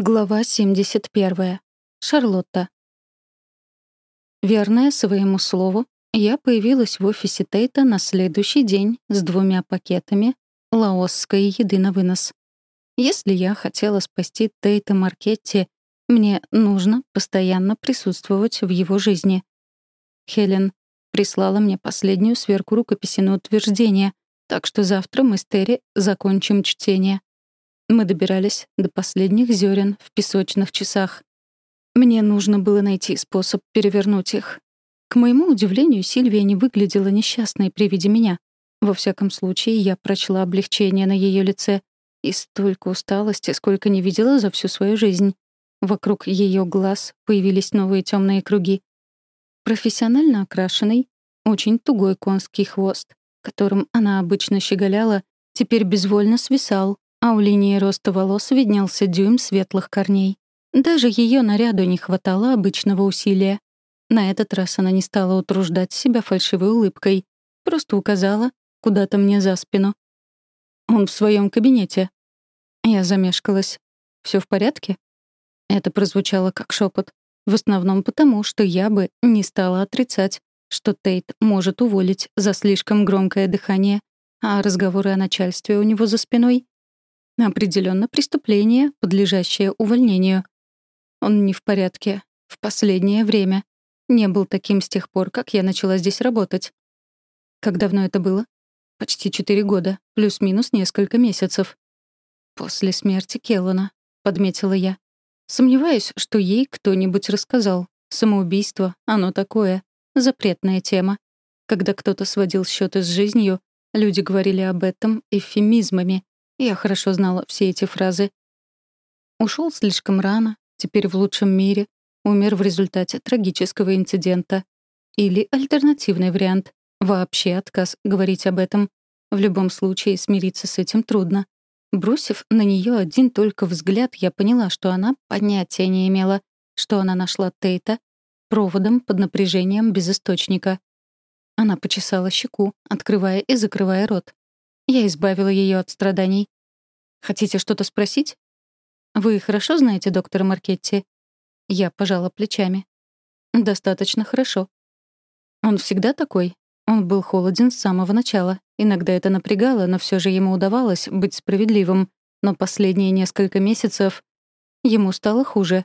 Глава 71. Шарлотта. Верная своему слову, я появилась в офисе Тейта на следующий день с двумя пакетами лаосской еды на вынос. Если я хотела спасти Тейта Маркетти, мне нужно постоянно присутствовать в его жизни. Хелен прислала мне последнюю сверку рукописи на утверждение, так что завтра мы с Терри закончим чтение. Мы добирались до последних зерен в песочных часах. Мне нужно было найти способ перевернуть их. К моему удивлению, Сильвия не выглядела несчастной при виде меня. Во всяком случае, я прочла облегчение на ее лице и столько усталости, сколько не видела за всю свою жизнь. Вокруг ее глаз появились новые темные круги. Профессионально окрашенный, очень тугой конский хвост, которым она обычно щеголяла, теперь безвольно свисал, а у линии роста волос виднелся дюйм светлых корней. Даже ее наряду не хватало обычного усилия. На этот раз она не стала утруждать себя фальшивой улыбкой, просто указала куда-то мне за спину. «Он в своем кабинете». Я замешкалась. Все в порядке?» Это прозвучало как шепот. В основном потому, что я бы не стала отрицать, что Тейт может уволить за слишком громкое дыхание, а разговоры о начальстве у него за спиной Определенно преступление, подлежащее увольнению. Он не в порядке. В последнее время. Не был таким с тех пор, как я начала здесь работать. Как давно это было? Почти четыре года, плюс-минус несколько месяцев. После смерти Келлана, подметила я. Сомневаюсь, что ей кто-нибудь рассказал. Самоубийство, оно такое. Запретная тема. Когда кто-то сводил счеты с жизнью, люди говорили об этом эвфемизмами. Я хорошо знала все эти фразы. Ушел слишком рано, теперь в лучшем мире, умер в результате трагического инцидента. Или альтернативный вариант — вообще отказ говорить об этом. В любом случае смириться с этим трудно. Бросив на нее один только взгляд, я поняла, что она понятия не имела, что она нашла Тейта проводом под напряжением без источника. Она почесала щеку, открывая и закрывая рот. Я избавила ее от страданий. «Хотите что-то спросить?» «Вы хорошо знаете доктора Маркетти?» Я пожала плечами. «Достаточно хорошо». «Он всегда такой?» Он был холоден с самого начала. Иногда это напрягало, но все же ему удавалось быть справедливым. Но последние несколько месяцев ему стало хуже.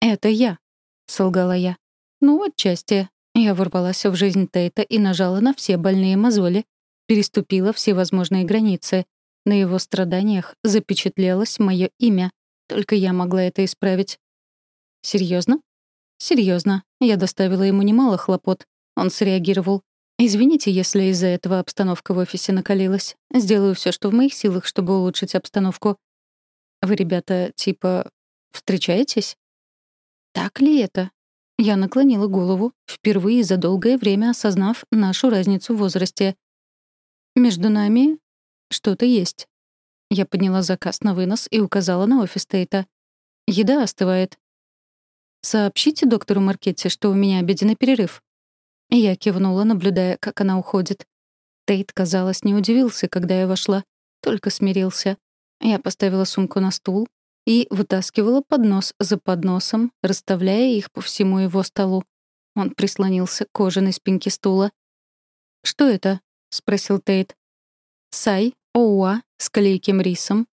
«Это я», — солгала я. «Ну, отчасти». Я ворвалась в жизнь Тейта и нажала на все больные мозоли, переступила все возможные границы. На его страданиях запечатлелось мое имя. Только я могла это исправить. Серьезно? Серьезно. Я доставила ему немало хлопот. Он среагировал. «Извините, если из-за этого обстановка в офисе накалилась. Сделаю все, что в моих силах, чтобы улучшить обстановку. Вы, ребята, типа, встречаетесь?» «Так ли это?» Я наклонила голову, впервые за долгое время осознав нашу разницу в возрасте. Между нами что-то есть. Я подняла заказ на вынос и указала на офис Тейта. Еда остывает. «Сообщите доктору Маркетти, что у меня обеденный перерыв». Я кивнула, наблюдая, как она уходит. Тейт, казалось, не удивился, когда я вошла, только смирился. Я поставила сумку на стул и вытаскивала поднос за подносом, расставляя их по всему его столу. Он прислонился к кожаной спинке стула. «Что это?» — спросил Тейт. «Сай, оуа с клейким рисом,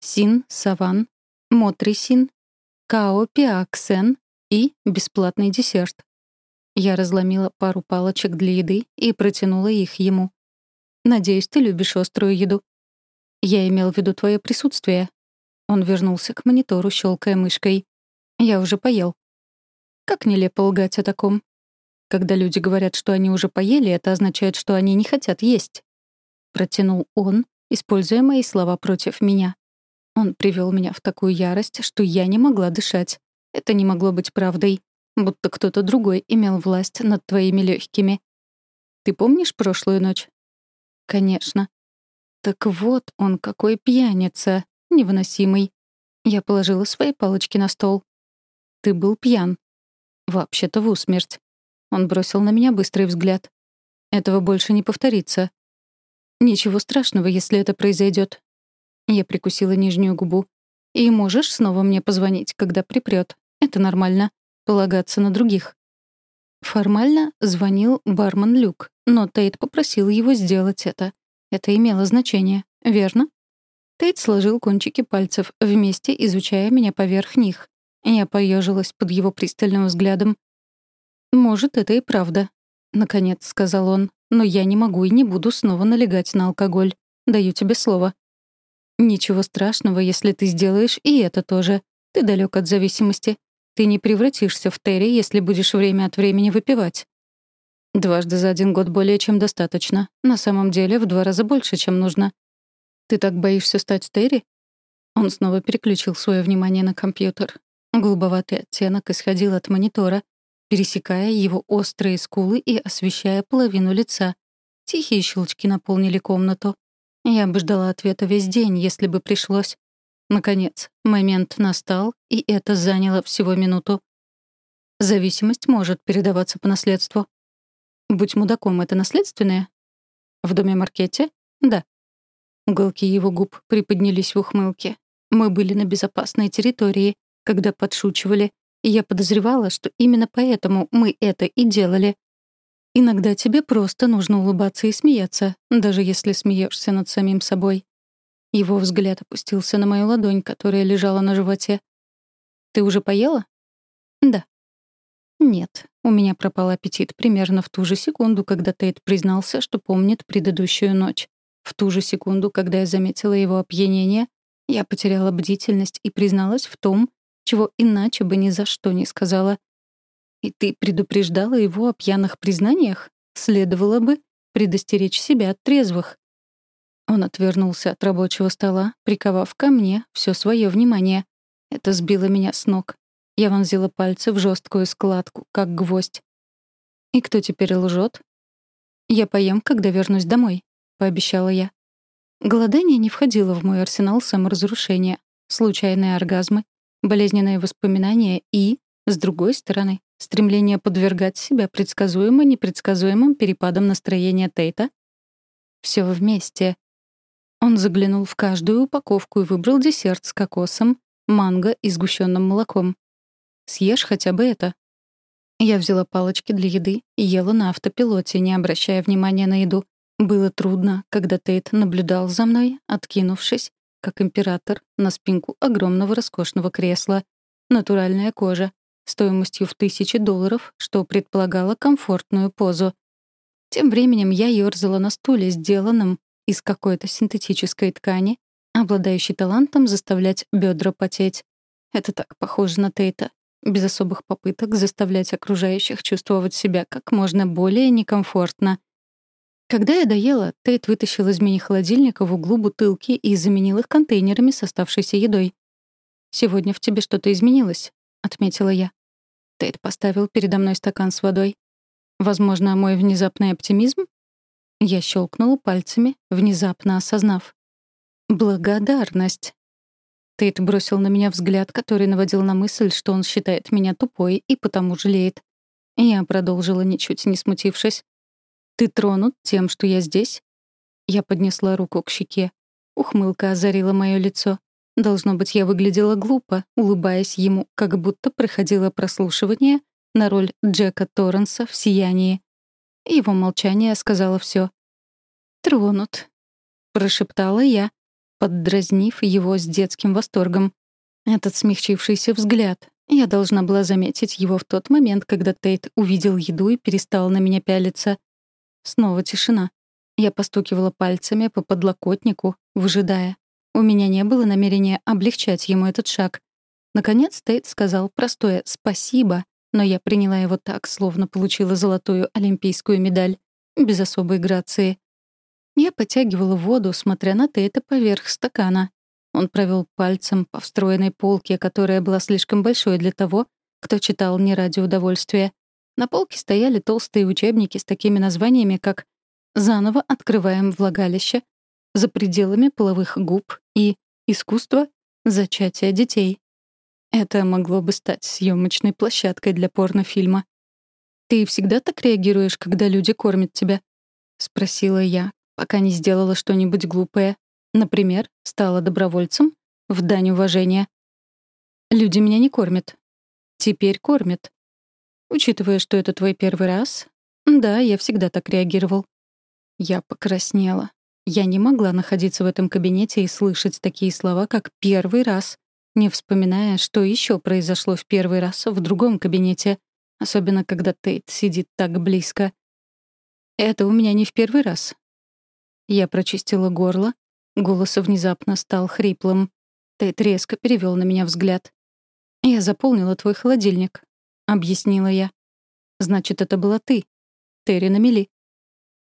син, саван, мотрисин, као пиаксен и бесплатный десерт». Я разломила пару палочек для еды и протянула их ему. «Надеюсь, ты любишь острую еду». «Я имел в виду твое присутствие». Он вернулся к монитору, щелкая мышкой. «Я уже поел». Как нелепо лгать о таком. Когда люди говорят, что они уже поели, это означает, что они не хотят есть. Протянул он, используя мои слова против меня. Он привел меня в такую ярость, что я не могла дышать. Это не могло быть правдой. Будто кто-то другой имел власть над твоими легкими. Ты помнишь прошлую ночь? Конечно. Так вот он какой пьяница, невыносимый. Я положила свои палочки на стол. Ты был пьян. Вообще-то в усмерть. Он бросил на меня быстрый взгляд. Этого больше не повторится. Ничего страшного, если это произойдет. Я прикусила нижнюю губу. И можешь снова мне позвонить, когда припрёт. Это нормально. Полагаться на других. Формально звонил бармен Люк, но Тейт попросил его сделать это. Это имело значение, верно? Тейт сложил кончики пальцев вместе, изучая меня поверх них. Я поежилась под его пристальным взглядом. «Может, это и правда», — наконец сказал он. «Но я не могу и не буду снова налегать на алкоголь. Даю тебе слово». «Ничего страшного, если ты сделаешь и это тоже. Ты далек от зависимости. Ты не превратишься в Терри, если будешь время от времени выпивать». «Дважды за один год более чем достаточно. На самом деле в два раза больше, чем нужно. Ты так боишься стать Терри?» Он снова переключил свое внимание на компьютер. Голубоватый оттенок исходил от монитора, пересекая его острые скулы и освещая половину лица. Тихие щелчки наполнили комнату. Я бы ждала ответа весь день, если бы пришлось. Наконец, момент настал, и это заняло всего минуту. Зависимость может передаваться по наследству. Будь мудаком, это наследственное? В доме Маркете? Да. Уголки его губ приподнялись в ухмылке. Мы были на безопасной территории, когда подшучивали, и я подозревала, что именно поэтому мы это и делали. Иногда тебе просто нужно улыбаться и смеяться, даже если смеешься над самим собой. Его взгляд опустился на мою ладонь, которая лежала на животе. «Ты уже поела?» «Да». «Нет, у меня пропал аппетит примерно в ту же секунду, когда Тейт признался, что помнит предыдущую ночь. В ту же секунду, когда я заметила его опьянение, я потеряла бдительность и призналась в том, чего иначе бы ни за что не сказала. «И ты предупреждала его о пьяных признаниях? Следовало бы предостеречь себя от трезвых». Он отвернулся от рабочего стола, приковав ко мне все свое внимание. Это сбило меня с ног. Я вонзила пальцы в жесткую складку, как гвоздь. «И кто теперь лжет? «Я поем, когда вернусь домой», — пообещала я. Голодание не входило в мой арсенал саморазрушения, случайные оргазмы, болезненные воспоминания и, с другой стороны, стремление подвергать себя предсказуемо непредсказуемым перепадам настроения Тейта. Все вместе. Он заглянул в каждую упаковку и выбрал десерт с кокосом, манго и сгущенным молоком. «Съешь хотя бы это». Я взяла палочки для еды и ела на автопилоте, не обращая внимания на еду. Было трудно, когда Тейт наблюдал за мной, откинувшись, как император, на спинку огромного роскошного кресла. Натуральная кожа, стоимостью в тысячи долларов, что предполагало комфортную позу. Тем временем я ёрзала на стуле, сделанном из какой-то синтетической ткани, обладающей талантом заставлять бедра потеть. Это так похоже на Тейта. Без особых попыток заставлять окружающих чувствовать себя как можно более некомфортно. Когда я доела, Тейт вытащил из мини-холодильника в углу бутылки и заменил их контейнерами с оставшейся едой. «Сегодня в тебе что-то изменилось», — отметила я. Тейт поставил передо мной стакан с водой. «Возможно, мой внезапный оптимизм?» Я щелкнула пальцами, внезапно осознав. «Благодарность». Тейт бросил на меня взгляд, который наводил на мысль, что он считает меня тупой и потому жалеет. Я продолжила, ничуть не смутившись. «Ты тронут тем, что я здесь?» Я поднесла руку к щеке. Ухмылка озарила моё лицо. Должно быть, я выглядела глупо, улыбаясь ему, как будто проходила прослушивание на роль Джека Торренса в «Сиянии». Его молчание сказала всё. «Тронут», — прошептала я, поддразнив его с детским восторгом. Этот смягчившийся взгляд. Я должна была заметить его в тот момент, когда Тейт увидел еду и перестал на меня пялиться. Снова тишина. Я постукивала пальцами по подлокотнику, выжидая. У меня не было намерения облегчать ему этот шаг. Наконец Тейт сказал простое «спасибо», но я приняла его так, словно получила золотую олимпийскую медаль, без особой грации. Я потягивала воду, смотря на Тейта поверх стакана. Он провел пальцем по встроенной полке, которая была слишком большой для того, кто читал не ради удовольствия. На полке стояли толстые учебники с такими названиями, как «Заново открываем влагалище», «За пределами половых губ» и «Искусство зачатия детей». Это могло бы стать съемочной площадкой для порнофильма. «Ты всегда так реагируешь, когда люди кормят тебя?» — спросила я, пока не сделала что-нибудь глупое. Например, стала добровольцем? в дань уважения. Люди меня не кормят. Теперь кормят. Учитывая, что это твой первый раз, да, я всегда так реагировал. Я покраснела. Я не могла находиться в этом кабинете и слышать такие слова, как «первый раз», не вспоминая, что еще произошло в первый раз в другом кабинете, особенно когда Тейт сидит так близко. Это у меня не в первый раз. Я прочистила горло, голос внезапно стал хриплым. Тейт резко перевел на меня взгляд. «Я заполнила твой холодильник», — объяснила я. «Значит, это была ты. Терри на мели».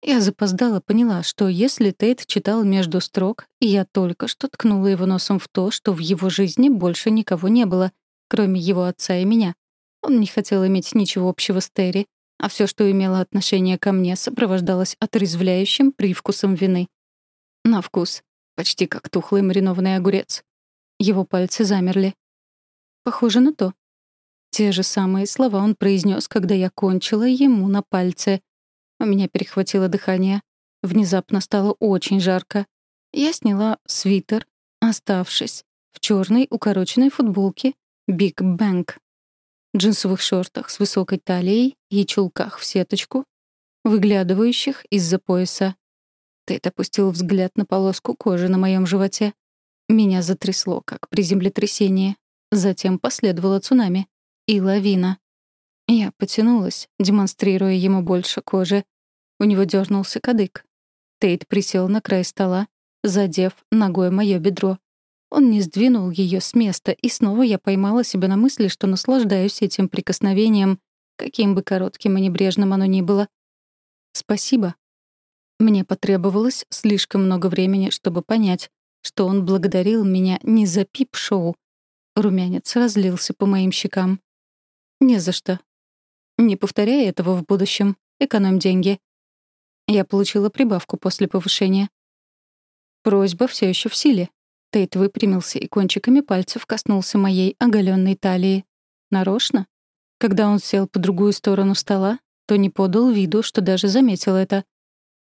Я запоздала, поняла, что если Тейт читал между строк, я только что ткнула его носом в то, что в его жизни больше никого не было, кроме его отца и меня. Он не хотел иметь ничего общего с Терри, а все, что имело отношение ко мне, сопровождалось отрезвляющим привкусом вины. На вкус. Почти как тухлый маринованный огурец. Его пальцы замерли. Похоже на то. Те же самые слова он произнес, когда я кончила ему на пальце. У меня перехватило дыхание. Внезапно стало очень жарко. Я сняла свитер, оставшись в черной укороченной футболке Big Bang джинсовых шортах с высокой талией и чулках в сеточку, выглядывающих из-за пояса. Тейт опустил взгляд на полоску кожи на моем животе. Меня затрясло, как при землетрясении. Затем последовало цунами. И лавина. Я потянулась, демонстрируя ему больше кожи. У него дернулся кадык. Тейт присел на край стола, задев ногой мое бедро. Он не сдвинул ее с места, и снова я поймала себя на мысли, что наслаждаюсь этим прикосновением, каким бы коротким и небрежным оно ни было. «Спасибо». Мне потребовалось слишком много времени, чтобы понять, что он благодарил меня не за пип-шоу. Румянец разлился по моим щекам. «Не за что. Не повторяй этого в будущем. Экономь деньги». Я получила прибавку после повышения. Просьба все еще в силе. Тейт выпрямился и кончиками пальцев коснулся моей оголенной талии. Нарочно? Когда он сел по другую сторону стола, то не подал виду, что даже заметил это.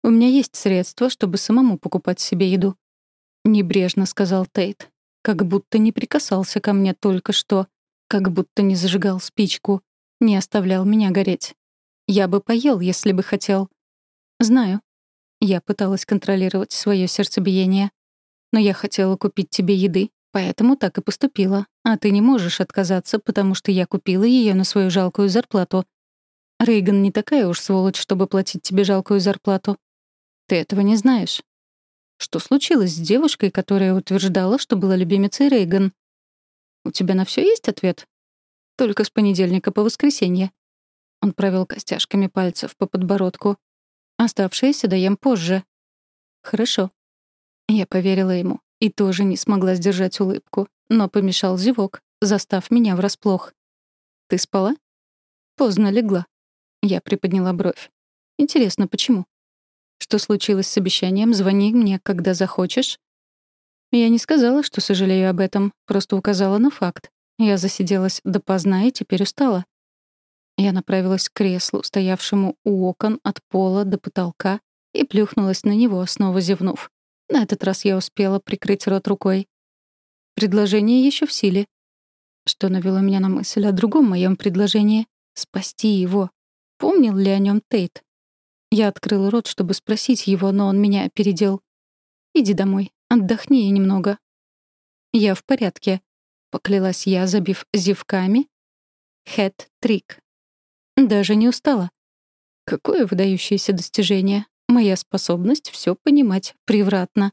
«У меня есть средства, чтобы самому покупать себе еду», — небрежно сказал Тейт, как будто не прикасался ко мне только что, как будто не зажигал спичку, не оставлял меня гореть. Я бы поел, если бы хотел. Знаю. Я пыталась контролировать свое сердцебиение. Но я хотела купить тебе еды, поэтому так и поступила. А ты не можешь отказаться, потому что я купила ее на свою жалкую зарплату. Рейган не такая уж сволочь, чтобы платить тебе жалкую зарплату. Ты этого не знаешь. Что случилось с девушкой, которая утверждала, что была любимицей Рейган? У тебя на все есть ответ? Только с понедельника по воскресенье. Он провел костяшками пальцев по подбородку. Оставшееся доем позже. Хорошо. Я поверила ему и тоже не смогла сдержать улыбку, но помешал зевок, застав меня врасплох. «Ты спала?» «Поздно легла». Я приподняла бровь. «Интересно, почему?» «Что случилось с обещанием? Звони мне, когда захочешь». Я не сказала, что сожалею об этом, просто указала на факт. Я засиделась допоздна и теперь устала. Я направилась к креслу, стоявшему у окон от пола до потолка, и плюхнулась на него, снова зевнув. На этот раз я успела прикрыть рот рукой. Предложение еще в силе. Что навело меня на мысль о другом моем предложении — спасти его. Помнил ли о нем Тейт? Я открыла рот, чтобы спросить его, но он меня опередил. «Иди домой, отдохни немного». «Я в порядке», — поклялась я, забив зевками. Хэт-трик. Даже не устала. Какое выдающееся достижение. Моя способность все понимать превратно.